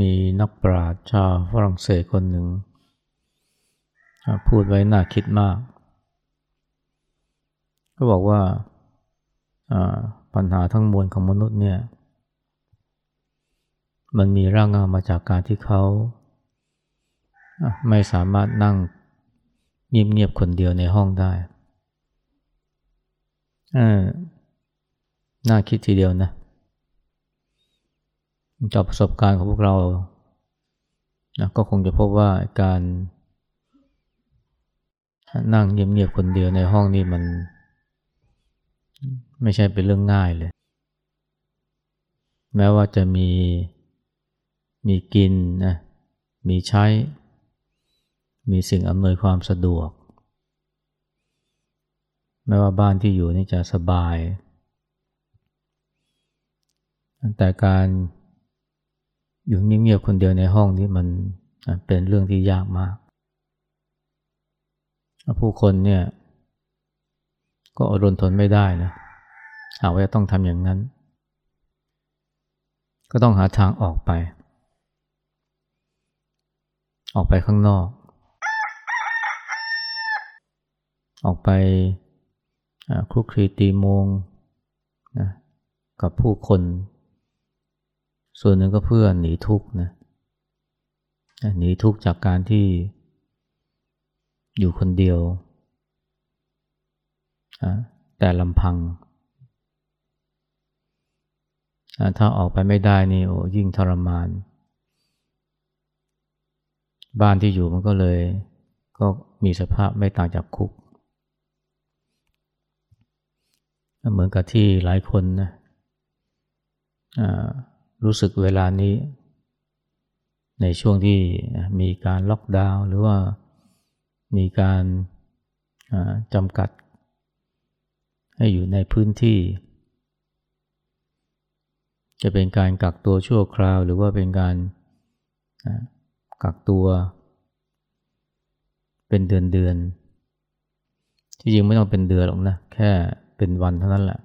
มีนักปราชญ์ชาวฝรั่งเศสคนหนึ่ง พูดไว้น่าคิดมากก็บอกว่าปัญหาทั้งมวลของมนุษย์เนี่ย มันมีร่างเงามาจากการที่เขาไม่สามารถนั่งเงียบๆคนเดียวในห้องได้น่าคิดทีเดียวนะ จากประสบการณ์ของพวกเรานะก็คงจะพบว่าการ นั่งเงียบๆคนเดียวในห้องนี้มัน ไม่ใช่เป็นเรื่องง่ายเลย แม้ว่าจะมีมีกินนะมีใช้ มีสิ่งอำนวยความสะดวก แม้ว่าบ้านที่อยู่นี่จะสบาย แต่การ อยู่เงียบๆคนเดียวในห้องนี้มันเป็นเรื่องที่ยากมาก ผู้คนเนี่ย ก็อดรนทนไม่ได้นะหาว่าต้องทำอย่างนั้น ก็ต้องหาทางออกไป ออกไปข้างนอก ออกไปคลุกคลีตีมงนะกับผู้คน ส่วนหนึ่งก็เพื่อหนีทุกข์นะหนีทุกข์จากการที่อยู่คนเดียว แต่ลำพัง ถ้าออกไปไม่ได้นี่โอ้ยิ่งทรมาน บ้านที่อยู่มันก็เลย ก็มีสภาพไม่ต่างจากคุก เหมือนกับที่หลายคนนะ รู้สึกเวลานี้ ในช่วงที่มีการล็อกดาวน์หรือว่ามีการจำกัด ให้อยู่ในพื้นที่ จะเป็นการกักตัวชั่วคราว หรือว่าเป็นการกักตัว เป็นเดือนเดือนที่จริงไม่ต้องเป็นเดือนหรอกนะ แค่เป็นวันเท่านั้นแหละ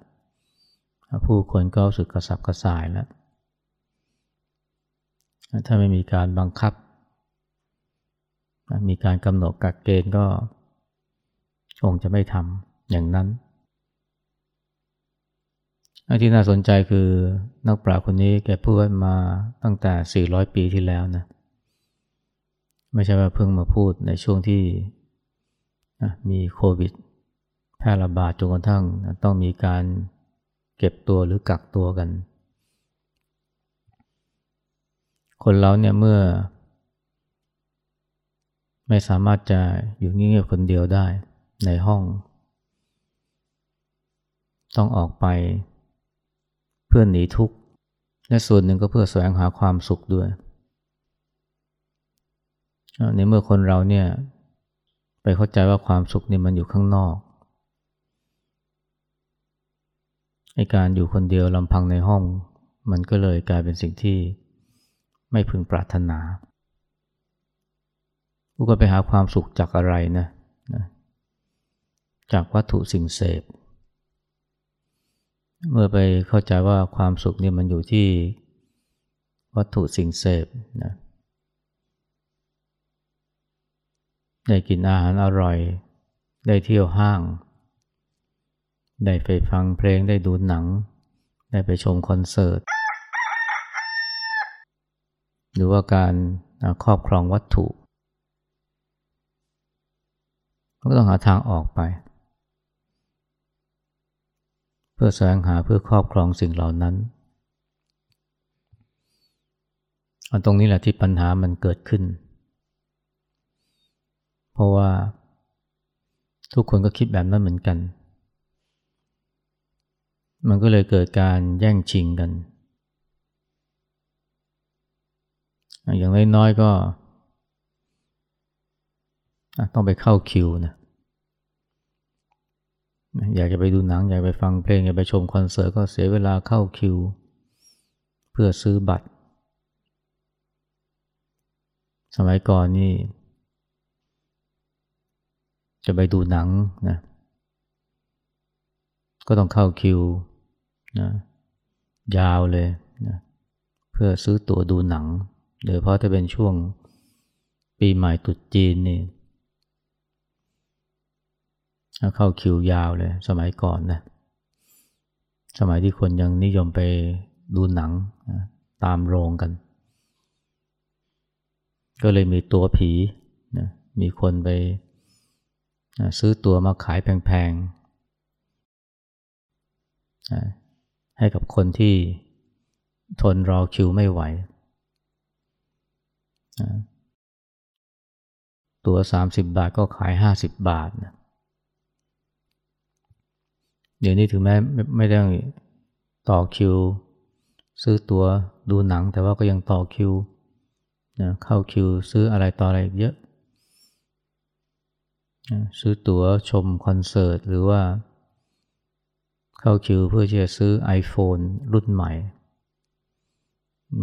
ผู้คนก็รู้สึกกระสับกระส่ายแล้ว ถ้าไม่มีการบังคับ มีการกำหนดกักเกณฑ์ก็คงจะไม่ทำอย่างนั้นที่น่าสนใจคือนักปราชญ์คนนี้แกพูดมาตั้งแต่ 400 ปีที่แล้วนะ ไม่ใช่ว่าเพิ่งมาพูดในช่วงที่มีโควิดแพร่ระบาดจนกระทั่งต้องมีการเก็บตัวหรือกักตัวกัน คนเราเนี่ยเมื่อ ไม่สามารถจะอยู่เงียบคนเดียวได้ในห้อง ต้องออกไปเพื่อหนีทุกข์ และส่วนหนึ่งก็เพื่อแสวงหาความสุขด้วยในเมื่อคนเราเนี่ย ไปเข้าใจว่าความสุขนี่มันอยู่ข้างนอกในการอยู่คนเดียวลำพังในห้อง มันก็เลยกลายเป็นสิ่งที่ ไม่พึงปรารถนาผู้ก็ไปหาความสุขจากอะไรนะนะจากวัตถุสิ่งเสพ เมื่อไปเข้าใจว่าความสุขนี่มันอยู่ที่วัตถุสิ่งเสพนะได้กินอาหารอร่อย ได้เที่ยวห้าง ได้ไปฟังเพลงได้ดูหนัง ได้ไปชมคอนเสิร์ต หรือว่าการครอบครองวัตถุก็ต้องหาทางออกไป เพื่อแสวงหาเพื่อครอบครองสิ่งเหล่านั้นอันตรงนี้แหละที่ปัญหามันเกิดขึ้น เพราะว่าทุกคนก็คิดแบบนั้นเหมือนกัน มันก็เลยเกิดการแย่งชิงกัน อย่างน้อยๆก็ต้องไปเข้าคิวนะอยากจะไปดูหนัง อยากไปฟังเพลง อยากไปชมคอนเสิร์ตก็เสียเวลาเข้าคิว เพื่อซื้อบัตร สมัยก่อนนี่ จะไปดูหนังนะก็ต้องเข้าคิวนะยาวเลยนะเพื่อซื้อตั๋วดูหนัง โดยเพราะถ้าเป็นช่วงปีใหม่ตุษจีนนี่เข้าคิวยาวเลย สมัยก่อนนะ สมัยที่คนยังนิยมไปดูหนังตามโรงกัน ก็เลยมีตัวผีนะมีคนไปนะซื้อตัวมาขายแพงๆนะให้กับคนที่ทนรอคิวไม่ไหว ตัว30 บาทก็ขาย 50 บาทนะเดี๋ยวนี้ถึงแม้ไม่ได้ต่อคิว ซื้อตัวดูหนังแต่ว่าก็ยังต่อคิวนะเข้าคิวซื้ออะไรต่ออะไรเยอะนะซื้อตั๋วชมคอนเสิร์ตหรือว่า เข้าคิวเพื่อจะซื้อ iPhone รุ่นใหม่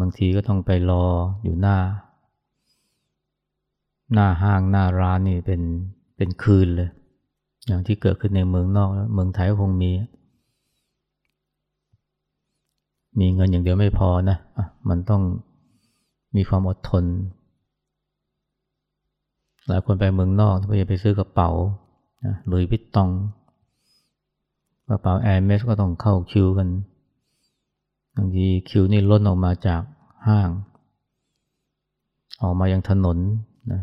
บางทีก็ต้องไปรออยู่หน้า หน้าห้างหน้าร้านนี่เป็นเป็นคืนเลย อย่างที่เกิดขึ้นในเมืองนอกแล้วเมืองไทยคงมี มีเงินอย่างเดียวไม่พอนะะมันต้องมีความอดทน หลายคนไปเมืองนอกเพื่อจะไปซื้อกระเป๋าหลุยวิตตองกระเป๋าแอร์เมสก็ต้องเข้าคิวกันบางทีคิวนี่ล้นออกมาจากห้าง ออกมายังถนนนะ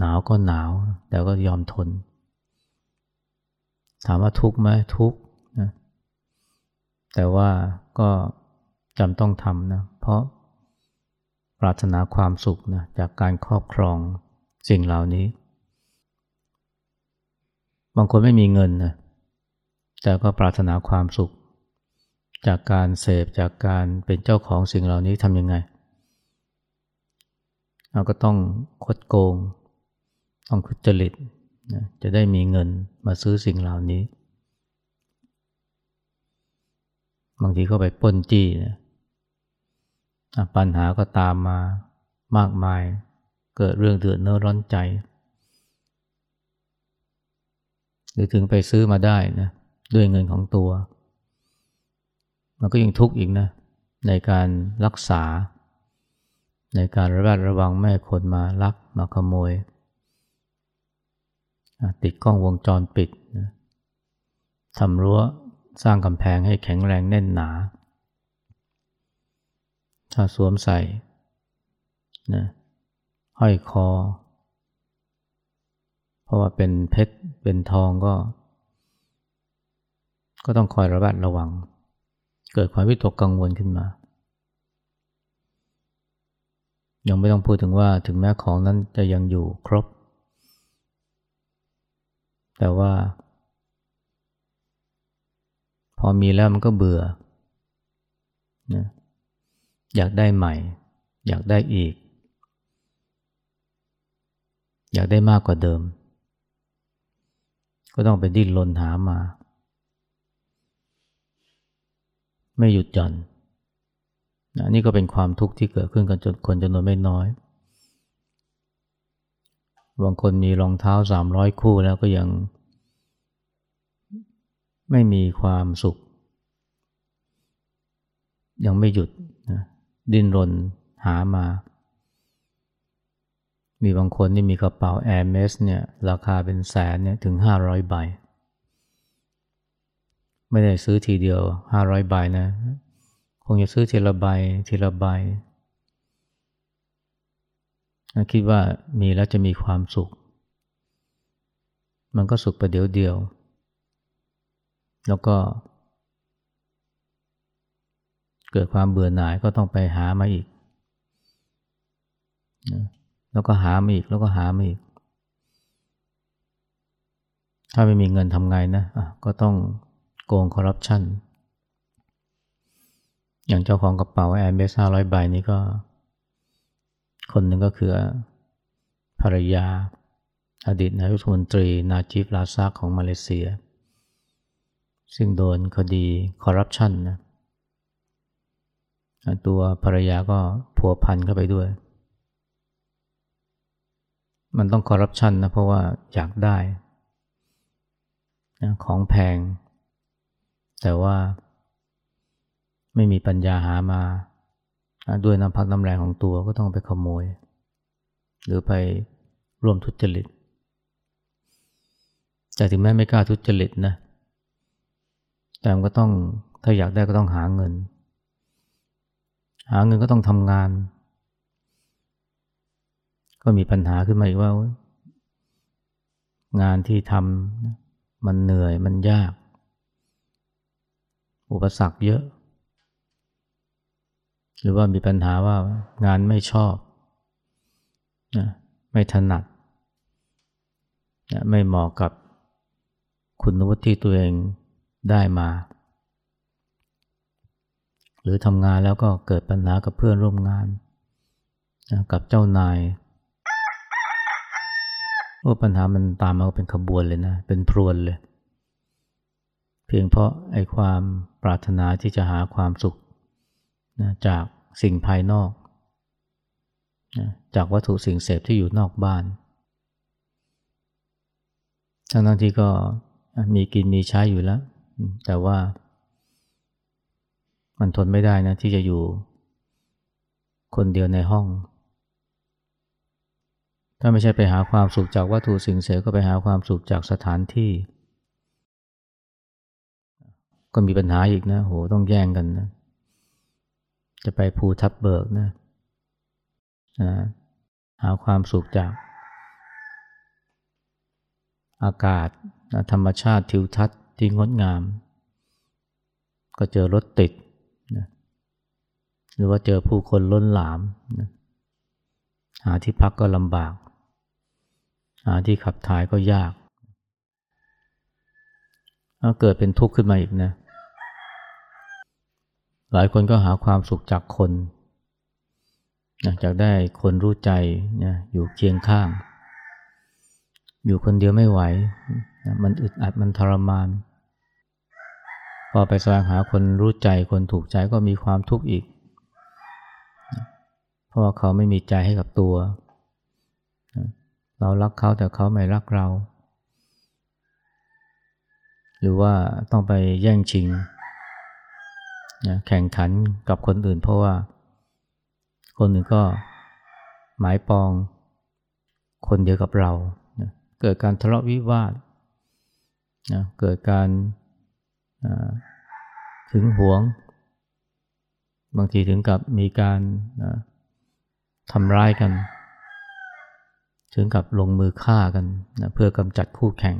หนาวก็หนาว แต่ก็ยอมทน ถามว่าทุกข์ไหมทุกข์นะแต่ว่าก็จำต้องทำนะเพราะปรารถนาความสุขนะจากการครอบครองสิ่งเหล่านี้ บางคนไม่มีเงินนะแต่ก็ปรารถนาความสุข จากการเสพจากการเป็นเจ้าของสิ่งเหล่านี้ทำยังไงเราก็ต้องคดโกง ต้องคุจริตนะจะได้มีเงินมาซื้อสิ่งเหล่านี้ บางทีก็ไปป้นจี้นะปัญหาก็ตามมามากมาย เกิดเรื่องเดือดเนื้อร้อนใจ หรือถึงไปซื้อมาได้นะด้วยเงินของตัว มันก็ยิ่งทุกข์อีกนะ ในการรักษา ในการระแวดระวังแม่คนมาลักมาขโมย ติดกล้องวงจรปิดนะทำรั้วสร้างกำแพงให้แข็งแรงแน่นหนา ถ้าสวมใส่นะห้อยคอ เพราะว่าเป็นเพชรเป็นทองก็ ก็ต้องคอยระแวดระวัง เกิดความวิตกกังวลขึ้นมา ยังไม่ต้องพูดถึงว่าถึงแม้ของนั้นจะยังอยู่ครบ แต่ว่า พอมีแล้วมันก็เบื่อนะอยากได้ใหม่ อยากได้อีก อยากได้มากกว่าเดิม ก็ต้องไปดิ้นรนหามา ไม่หยุดหย่อนนะนี่ก็เป็นความทุกข์ที่เกิดขึ้นกันจนคนจำนวนไม่น้อย บางคนมีรองเท้าสามร้อยคู่แล้วก็ยัง ไม่มีความสุข ยังไม่หยุดนะดิ้นรนหามา มีบางคนที่มีกระเป๋า Air m e s เนี่ยราคาเป็นแสนเนี่ยถึงห้าร้อยใบ ไม่ได้ซื้อทีเดียวห้าร้อยใบนะ คงจะซื้อทีละใบทีละใบ คิดว่ามีแล้วจะมีความสุข มันก็สุขประเดี๋ยวเดียว แล้วก็ เกิดความเบื่อหน่ายก็ต้องไปหามาอีก แล้วก็หามาอีกแล้วก็หามาอีก ถ้าไม่มีเงินทำไงนะะก็ต้องโกงคอร์รัปชันอย่างเจ้าของกระเป๋าแอร์เมสห้าร้อยใบนี้ก็ คนหนึ่งก็คือภรรยา อดีตนายกรัฐมนตรี นาจิบ ราซักของมาเลเซีย ซึ่งโดนคดีคอร์รัปชันนะตัวภรรยาก็พัวพันเข้าไปด้วย มันต้องคอร์รัปชันนะเพราะว่าอยากได้นะของแพง แต่ว่าไม่มีปัญญาหามา ด้วยน้ำพักน้ำแรงของตัวก็ต้องไปขโมย หรือไปร่วมทุจริตแต่ถึงแม้ไม่กล้าทุจริตนะแต่มันก็ต้องถ้าอยากได้ก็ต้องหาเงิน หาเงินก็ต้องทำงาน ก็มีปัญหาขึ้นมาอีกว่า งานที่ทำมันเหนื่อยมันยาก อุปสรรคเยอะ หรือว่ามีปัญหาว่างานไม่ชอบนะไม่ถนัดนะไม่เหมาะกับคุณวุฒิที่ตัวเองได้มา หรือทำงานแล้วก็เกิดปัญหากับเพื่อนร่วมงานนะกับเจ้านายว่าปัญหามันตามมาเป็นขบวนเลยนะ เป็นพรวนเลย เพียงเพราะไอ้ความปรารถนาที่จะหาความสุข นะจากสิ่งภายนอกนะจากวัตถุสิ่งเสพที่อยู่นอกบ้าน ทั้งทั้งที่ก็มีกินมีใช้อยู่แล้ว แต่ว่า มันทนไม่ได้นะที่จะอยู่คนเดียวในห้อง ถ้าไม่ใช่ไปหาความสุขจากวัตถุสิ่งเสพก็ไปหาความสุขจากสถานที่ ก็มีปัญหาอีกนะ โห ต้องแย่งกันนะ จะไปภูทับเบิกนะหาความสุขจาก อากาศธรรมชาติทิวทัศน์ที่งดงาม ก็เจอรถติดนะหรือว่าเจอผู้คนล้นหลามนะหาที่พักก็ลำบาก หาที่ขับถ่ายก็ยากถ้าเกิดเป็นทุกข์ขึ้นมาอีกนะ หลายคนก็หาความสุขจากคนนะจากได้คนรู้ใจนะอยู่เคียงข้าง อยู่คนเดียวไม่ไหวนะมันอึดอัดมันทรมาน พอไปแสวงหาคนรู้ใจคนถูกใจก็มีความทุกข์อีกเพราะว่าเขาไม่มีใจให้กับตัวเรารักเขาแต่เขาไม่รักเรา หรือว่าต้องไปแย่งชิง แข่งขันกับคนอื่น เพราะว่า คนอื่นก็หมายปองคนเดียวกับเราเกิดการทะเลาะวิวาทเกิดการถึงหวง บางทีถึงกับมีการทำร้ายกัน ถึงกับลงมือฆ่ากันนะเพื่อกำจัดคู่แข่ง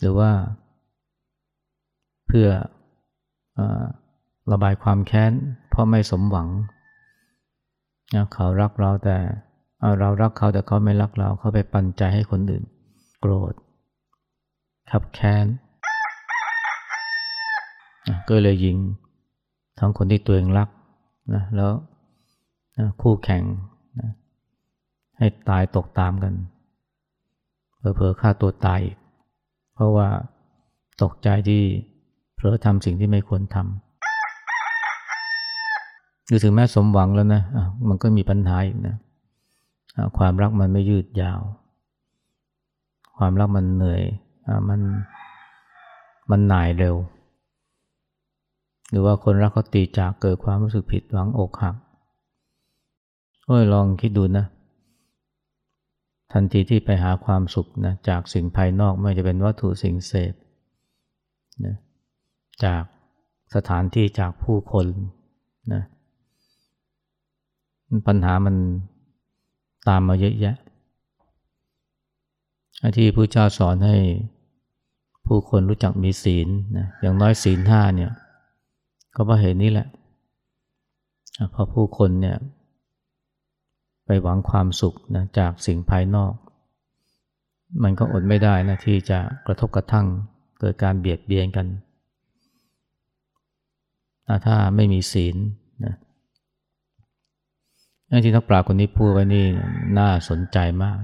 หรือว่า เพื่ออระบายความแค้นเพราะไม่สมหวังนะเขารักเราแต่เรารักเขาแต่เขาไม่รักเราเขาไปปันใจให้คนอื่น โกรธขับแค้นก็เลยยิงทั้งคนที่ตัวเองรักนะแล้วนะคู่แข่งนะให้ตายตกตามกันเผลอๆฆ่าตัวตายอีกเพราะว่าตกใจที่ เผลอทำสิ่งที่ไม่ควรทำหรือถึงแม้สมหวังแล้วนะะมันก็มีปัญหาอีกนะความรักมันไม่ยืดยาว ความรักมันเหนื่อยมันมันหน่ายเร็ว หรือว่าคนรักเขาตีจากเกิดความรู้สึกผิดหวังอกหักโอ้ยลองคิดดูนะ ทันทีที่ไปหาความสุขนะจากสิ่งภายนอกไม่จะเป็นวัตถุสิ่งเสพนะ จากสถานที่จากผู้คนนะปัญหามันตามมาเยอะแยะที่พระเจ้าสอนให้ผู้คนรู้จักมีศีลนะอย่างน้อยศีลห้าเนี่ย ก็เพราะเหตุนี้แหละพอผู้คนเนี่ย ไปหวังความสุขนะจากสิ่งภายนอก มันก็อดไม่ได้นะที่จะกระทบกระทั่งเกิดการเบียดเบียนกัน ถ้าไม่มีศีลนะที่นักปราชญ์คนนี้พูดไว้นี่น่าสนใจมาก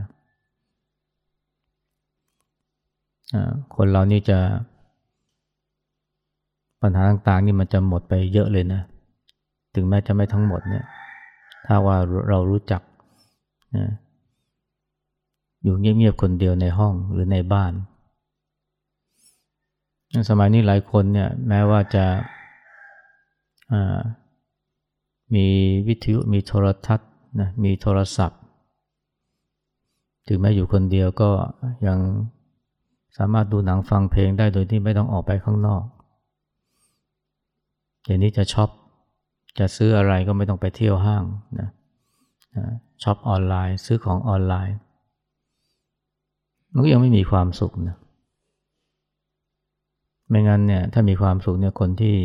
คนเรานี่จะ ปัญหาต่างๆนี่มันจะหมดไปเยอะเลยนะ ถึงแม้จะไม่ทั้งหมดเนี่ย ถ้าว่าเรารู้จักนะอยู่เงียบๆคนเดียวในห้องหรือในบ้าน สมัยนี้หลายคนเนี่ย แม้ว่าจะ มีวิทยุมีโทรทัศน์นะมีโทรศัพท์ ถึงแม้อยู่คนเดียวก็ยังสามารถดูหนังฟังเพลงได้โดยที่ไม่ต้องออกไปข้างนอกอย่างนี้จะช็อปจะซื้ออะไรก็ไม่ต้องไปเที่ยวห้างนะช็อปออนไลน์ซื้อของออนไลน์มันก็ยังไม่มีความสุขนะไม่งั้นเนี่ยถ้ามีความสุขเนี่ยคนที่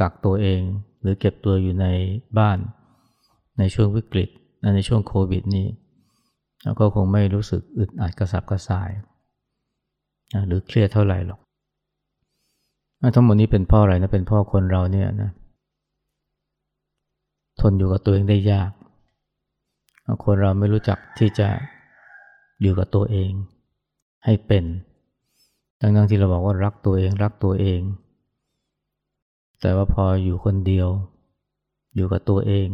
กักตัวเอง หรือเก็บตัวอยู่ในบ้าน ในช่วงวิกฤตในช่วงโควิดนี้ก็คงไม่รู้สึกอึดอัดกระสับกระส่าย หรือเครียดเท่าไหร่หรอกทั้งหมดนี้เป็นพ่ออะไรนะเป็นพ่อคนเราเนี่ยนะทนอยู่กับตัวเองได้ยาก คนเราไม่รู้จักที่จะอยู่กับตัวเองให้เป็นทั้งๆที่เราบอกว่ารักตัวเองรักตัวเอง แต่ว่าพออยู่คนเดียว อยู่กับตัวเอง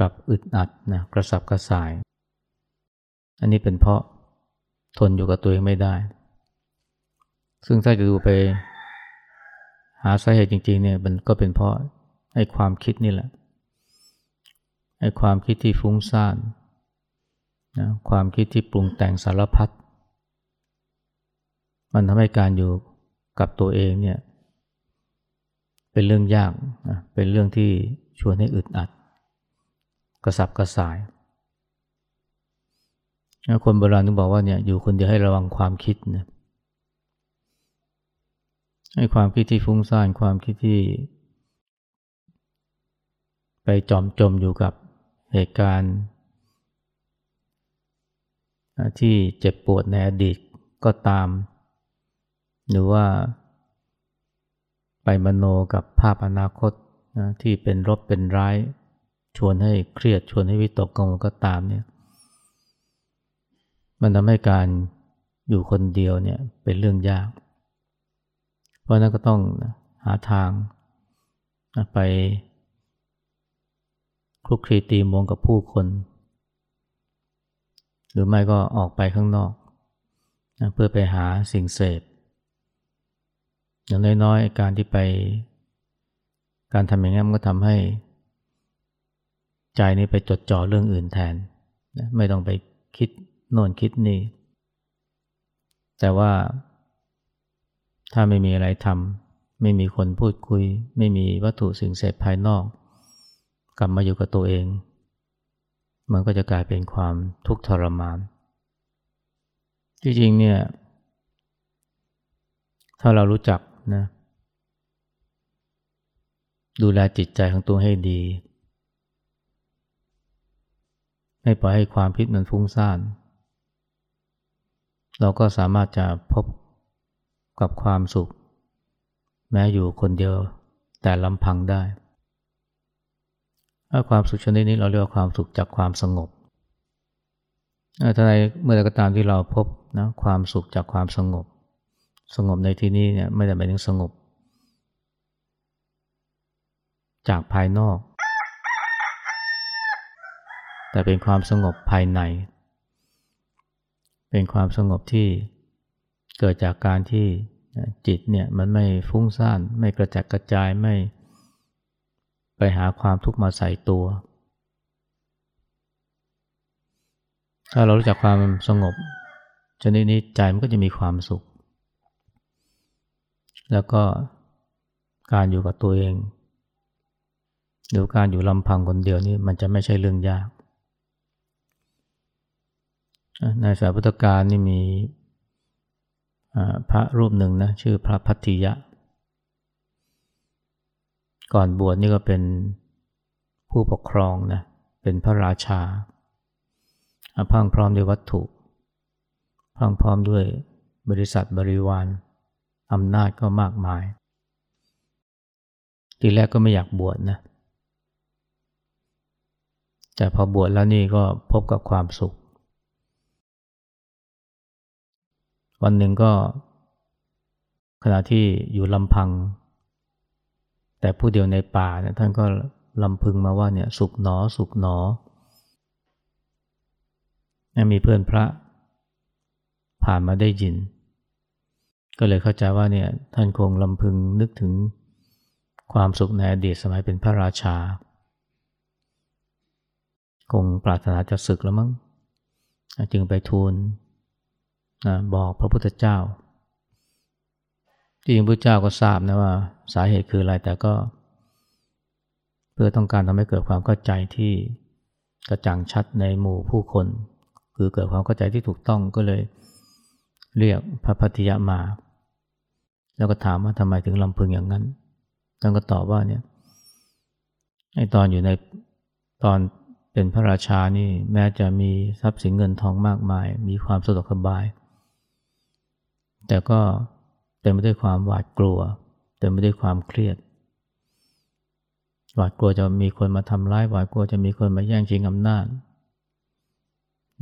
กับอึดอัดนะกระสับกระส่าย อันนี้เป็นเพราะทนอยู่กับตัวเองไม่ได้ ซึ่งถ้าจะดูไป หาสาเหตุจริงๆเนี่ยมันก็เป็นเพราะไอ้ความคิดนี่แหละไอ้ความคิดที่ฟุ้งซ่านนะความคิดที่ปรุงแต่งสารพัดมันทำให้การอยู่กับตัวเองเนี่ย เป็นเรื่องยากนะเป็นเรื่องที่ชวนให้อึดอัด กระสับกระส่าย คนโบราณถึงบอกว่าเนี่ยอยู่คนเดียวให้ระวังความคิดนะให้ความคิดที่ฟุ้งซ่านความคิดที่ ไปจอมจมอยู่กับเหตุการณ์ที่เจ็บปวดในอดีตก็ตาม หรือว่า ไปมโนกับภาพอนาคตนะที่เป็นรบเป็นร้าย ชวนให้เครียดชวนให้วิตกกังวลก็ตามเนี่ยมันทำให้การอยู่คนเดียวเนี่ยเป็นเรื่องยาก เพราะนั้นก็ต้องหาทางไปคลุกคลีตีมงกับผู้คน หรือไม่ก็ออกไปข้างนอกเพื่อไปหาสิ่งเสพ อย่างน้อยๆ การที่ไป การทำอย่างนี้มันก็ทำให้ ใจนี้ไปจดจ่อเรื่องอื่นแทนไม่ต้องไปคิดโน่นคิดนี่ แต่ว่า ถ้าไม่มีอะไรทำไม่มีคนพูดคุย ไม่มีวัตถุสิ่งเสพภายนอก กลับมาอยู่กับตัวเอง มันก็จะกลายเป็นความทุกข์ทรมานจริงๆเนี่ย ถ้าเรารู้จัก นะดูแลจิตใจของตัวให้ดี ไม่ปล่อยให้ความคิดมันฟุ้งซ่าน เราก็สามารถจะพบกับความสุข แม้อยู่คนเดียวแต่ลำพังได้ถ้าความสุขชนิดนี้เราเรียกว่าความสุขจากความสงบถ้าในเมื่อใดก็ตามที่เราพบนะความสุขจากความสงบ สงบในที่นี้เนี่ยไม่ได้หมายถึงสงบ จากภายนอก แต่เป็นความสงบภายใน เป็นความสงบที่เกิดจากการที่จิตเนี่ยมันไม่ฟุ้งซ่าน ไม่กระจัดกระจายไม่ไปหาความทุกข์มาใส่ตัว ถ้าเรารู้จักความสงบชนิดนี้ใจมันก็จะมีความสุข แล้วก็การอยู่กับตัวเองหรือการอยู่ลำพังคนเดียวนี่มันจะไม่ใช่เรื่องยาก ในสายพุทธการนี่มีพระรูปหนึ่งนะชื่อพระพัทธิยะ ก่อนบวชนี่ก็เป็นผู้ปกครองนะเป็นพระราชาพังพร้อมด้วยวัตถุพังพร้อมด้วยบริษัทบริวาร อำนาจก็มากมาย ทีแรกก็ไม่อยากบวชนะ แต่พอบวชแล้วนี่ก็พบกับความสุข วันหนึ่งก็ ขณะที่อยู่ลำพัง แต่ผู้เดียวในป่าเนี่ยท่านก็ลำพึงมาว่าเนี่ยสุขหนอสุขหนอ มีเพื่อนพระผ่านมาได้ยิน ก็เลยเข้าใจว่าเนี่ยท่านคงลำพึงนึกถึงความสุขในอดีตสมัยเป็นพระราชา คงปรารถนาจะศึกแล้วมั้งจึงไปทูลบอกพระพุทธเจ้าที่จริงพระเจ้าก็ทราบนะว่าสาเหตุคืออะไรแต่ก็ เพื่อต้องการทำให้เกิดความเข้าใจที่กระจ่างชัดในหมู่ผู้คน คือเกิดความเข้าใจที่ถูกต้องก็เลยเรียกพระพัทยามา แล้วก็ถามว่าทำไมถึงลำพึงอย่างนั้นท่านก็ตอบว่าเนี่ยไอตอนอยู่ในตอนเป็นพระราชานี่แม้จะมีทรัพย์สินเงินทองมากมาย มีความสะดวกสบาย แต่ก็เต็มไปด้วยความหวาดกลัว เต็มไปด้วยความเครียด หวาดกลัวจะมีคนมาทำร้าย หวาดกลัวจะมีคนมาแย่งชิงอำนาจ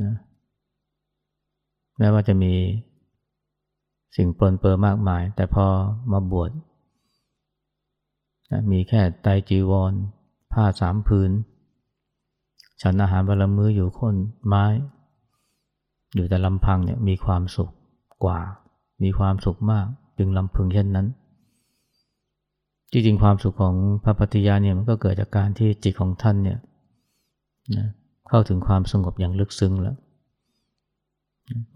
นะแม้ว่าจะมี สิ่งปลนเปื้อมากมาย แต่พอมาบวชมีแค่ไตจีวร ผ้าสามพื้นฉันอาหารวันละมื้ออยู่คนไม้ อยู่แต่ลำพังเนี่ยมีความสุขกว่า มีความสุขมากจึงลำพึงเช่นนั้นจริงๆความสุขของพระปฏิญาเนี่ยมันก็เกิดจากการที่จิตของท่านเนี่ยนะเข้าถึงความสงบอย่างลึกซึ้งแล้ว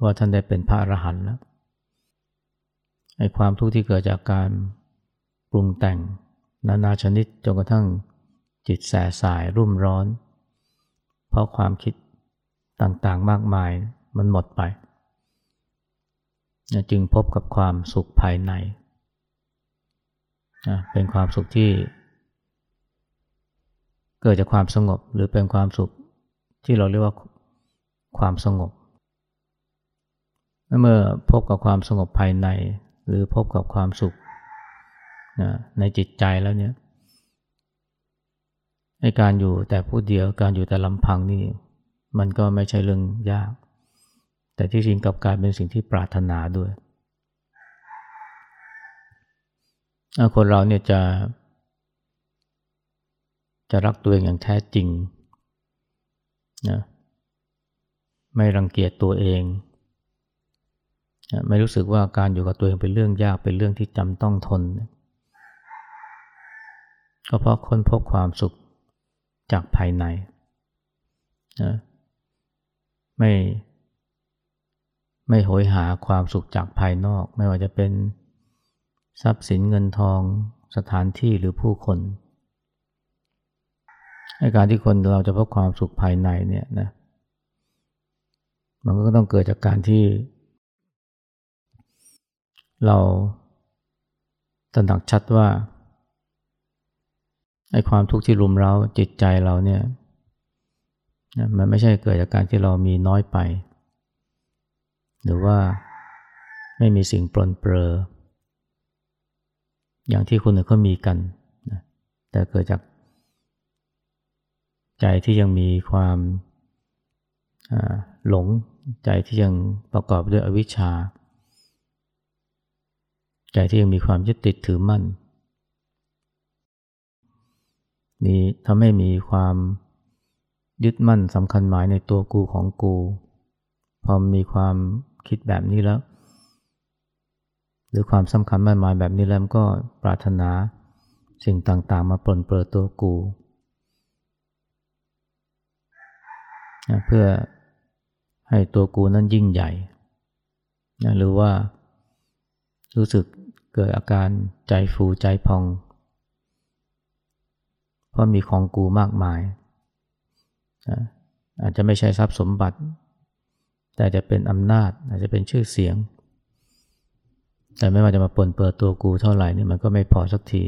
ว่าท่านได้เป็นพระอรหันต์แล้ว ไอ้ความทุกข์ที่เกิดจากการปรุงแต่ง นานาชนิดจนกระทั่งจิตแสสายรุ่มร้อน เพราะความคิดต่างๆมากมายมันหมดไป จึงพบกับความสุขภายในเป็นความสุขที่ เกิดจากความสงบหรือเป็นความสุขที่เราเรียกว่าความสงบ เมื่อพบกับความสงบภายใน หรือพบกับความสุขนะในจิตใจแล้วเนี่ยในการอยู่แต่ผู้เดียวการอยู่แต่ลำพังนี่มันก็ไม่ใช่เรื่องยาก แต่ที่จริงกับการเป็นสิ่งที่ปรารถนาด้วยคนเราเนี่ยจะ จะรักตัวเองอย่างแท้จริงนะไม่รังเกียจตัวเอง ไม่รู้สึกว่าการอยู่กับตัวเองเป็นเรื่องยากเป็นเรื่องที่จำต้องทน ก็เพราะค้นพบความสุขจากภายในนะไม่ไม่โหยหาความสุขจากภายนอก ไม่ว่าจะเป็นทรัพย์สินเงินทองสถานที่หรือผู้คนในการที่คนเราจะพบความสุขภายในเนี่ยนะมันก็ต้องเกิดจากการที่ เราตระหนักชัดว่าไอ้ความทุกข์ที่รุมเราจิตใจเราเนี่ยมันไม่ใช่เกิดจากการที่เรามีน้อยไป หรือว่าไม่มีสิ่งปลนเปลือ อย่างที่คนอื่นเขามีกัน แต่เกิดจากใจที่ยังมีความหลงใจที่ยังประกอบด้วยอวิชชา ใจที่ยังมีความยึดติดถือมั่น มีทำให้มีความยึดมั่นสำคัญหมายในตัวกูของกู พอมีความคิดแบบนี้แล้ว หรือความสำคัญมั่นหมายแบบนี้แล้วก็ปรารถนาสิ่งต่างๆ มาปลนเปลือตัวกู เพื่อให้ตัวกูนั้นยิ่งใหญ่ หรือว่ารู้สึก เกิดอาการใจฟูใจพอง เพราะมีของกูมากมาย อาจจะไม่ใช่ทรัพย์สมบัติ แต่จะเป็นอำนาจ อาจจะเป็นชื่อเสียง แต่ไม่ว่าจะมาปนเปิดตัวกูเท่าไหร่นี่มันก็ไม่พอสักที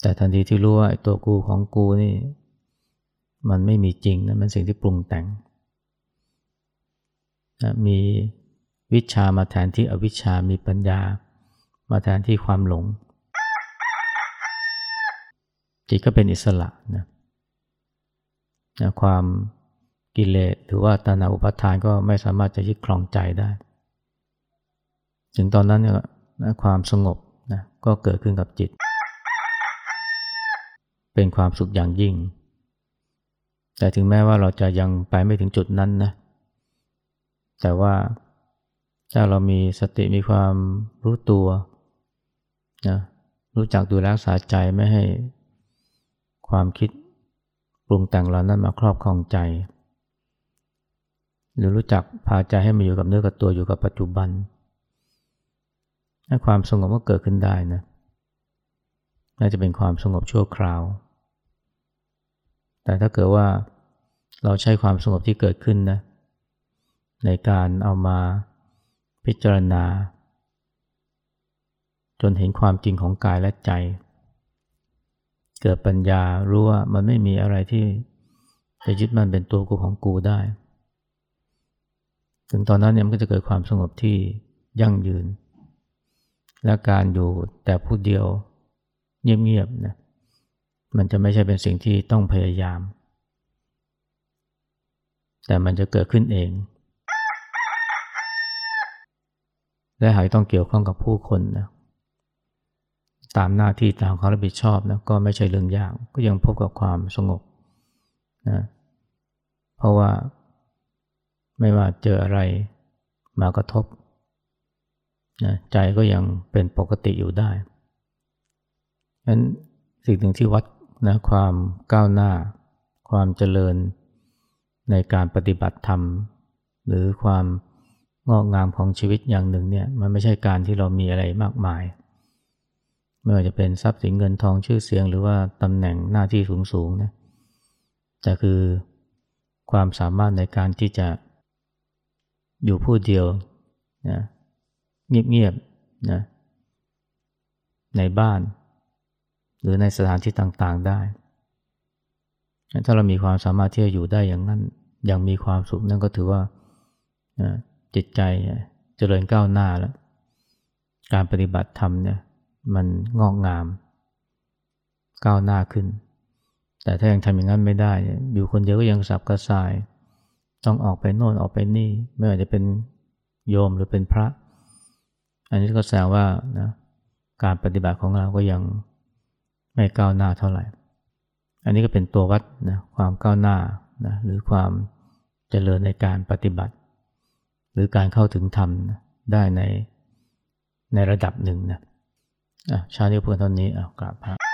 แต่ทันทีที่รู้ว่าตัวกูของกูนี่ มันไม่มีจริงนะมันสิ่งที่ปรุงแต่งนะมีวิชามาแทนที่อวิชามีปัญญา มาแทนที่ความหลง จิตก็เป็นอิสระนะนะความกิเลสหรือว่าตานาอุปทานก็ไม่สามารถจะยึดครองใจได้ถึงตอนนั้นเนี่ยความสงบนะก็เกิดขึ้นกับจิต เป็นความสุขอย่างยิ่ง แต่ถึงแม้ว่าเราจะยังไปไม่ถึงจุดนั้นนะแต่ว่าถ้าเรามีสติมีความรู้ตัว นะรู้จักดูแลรักษาใจไม่ให้ความคิดปรุงแต่งเรานั้นมาครอบครองใจ หรือรู้จักพาใจให้มาอยู่กับเนื้อกับตัวอยู่กับปัจจุบันให้ความสงบก็เกิดขึ้นได้นะน่าจะเป็นความสงบชั่วคราว แต่ถ้าเกิดว่าเราใช้ความสงบที่เกิดขึ้นนะในการเอามาพิจารณา จนเห็นความจริงของกายและใจ เกิดปัญญารู้ว่ามันไม่มีอะไรที่จะยึดมันเป็นตัวกูของกูได้ ถึงตอนนั้นเนี่ยมันก็จะเกิดความสงบที่ยั่งยืน และการอยู่แต่ผู้เดียวเงียบๆนะมันจะไม่ใช่เป็นสิ่งที่ต้องพยายาม แต่มันจะเกิดขึ้นเอง และหากต้องเกี่ยวข้องกับผู้คนนะ ตามหน้าที่ตามความรับผิดชอบนะก็ไม่ใช่เรื่องยากก็ยังพบกับความสงบนะเพราะว่าไม่ว่าเจออะไรมากระทบนะใจก็ยังเป็นปกติอยู่ได้ฉะนั้นสิ่งหนึ่งที่วัดนะความก้าวหน้า ความเจริญในการปฏิบัติธรรม หรือความงอกงามของชีวิตอย่างหนึ่งเนี่ยมันไม่ใช่การที่เรามีอะไรมากมาย ไม่ว่าจะเป็นทรัพย์สินเงินทองชื่อเสียง หรือว่าตำแหน่งหน้าที่สูงสูงนะแต่คือความสามารถในการที่จะอยู่ผู้เดียวนะเงียบๆนะในบ้าน หรือในสถานที่ต่างๆได้ ถ้าเรามีความสามารถที่จะอยู่ได้อย่างนั้น อย่างมีความสุขนั่นก็ถือว่าจิตใจเจริญก้าวหน้าแล้ว การปฏิบัติธรรมเนี่ย มันงอกงาม ก้าวหน้าขึ้น แต่ถ้ายังทำอย่างนั้นไม่ได้ อยู่คนเดียวก็ยังสับกระส่าย ต้องออกไปโน่นออกไปนี่ ไม่ว่าจะเป็นโยมหรือเป็นพระ อันนี้ก็แสดงว่านะการปฏิบัติของเราก็ยังไม่ก้าวหน้าเท่าไหร่ อันนี้ก็เป็นตัววัดนะความก้าวหน้านะหรือความเจริญในการปฏิบัติ หรือการเข้าถึงธรรมได้ในในระดับหนึ่งนะ ชาตินี้เพื่อนเท่านี้อะกราบพระ